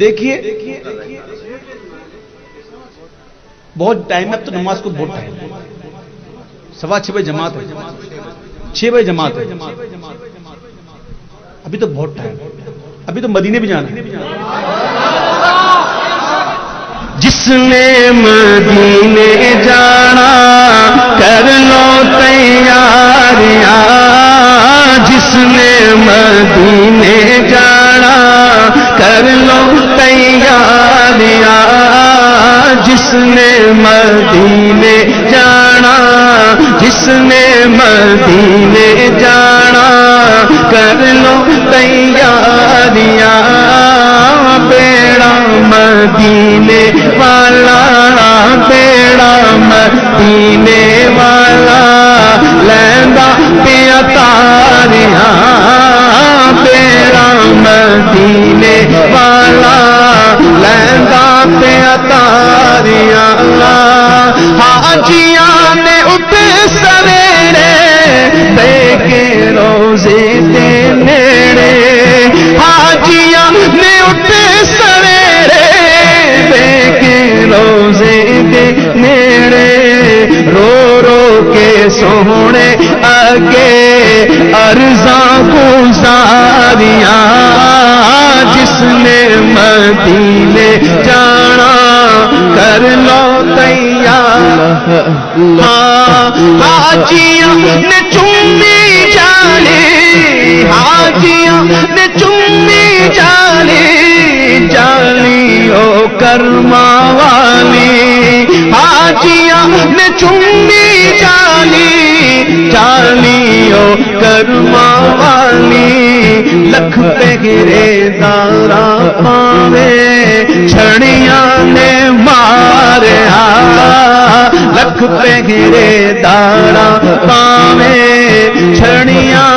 دیکھیے، بہت ٹائم ہے، اب تو نماز کو بہت ٹائم سوا چھ بجے جماعت ہے۔ چھ بجے جماعت ہے۔ ابھی تو بہت ٹائم ابھی تو مدینے بھی جانا جس نے مدینے جانا، کر لو تیاریاں۔ جس نے مدینے نے مدینے جانا جس نے مدینے جانا۔ کر لو تیاریاں بیڑا مدینے والا، بیڑا مدینے والا۔ لیندا پیا تاریاں بیڑا مدینے والا۔ لیندا پیا تاریاں حاجیاں ہاں نے اٹھ سویرے دے روزے دے نیڑے۔ ہاں حاجیاں نے اٹھ سویرے دے کے روزے دے نیڑے۔ رو رو کے سونے اگے ارزاں حاجیاں نے چمی جالی حاجیاں نے چمی جالی جالی او کرما والی۔ حاجیاں نے چمی جالی جالی او کرما والی۔ لکھ پہ گرے دارا پاوے، چھڑیاں نے ماریا لکھ پہ گرے دارا پاوے چھڑیاں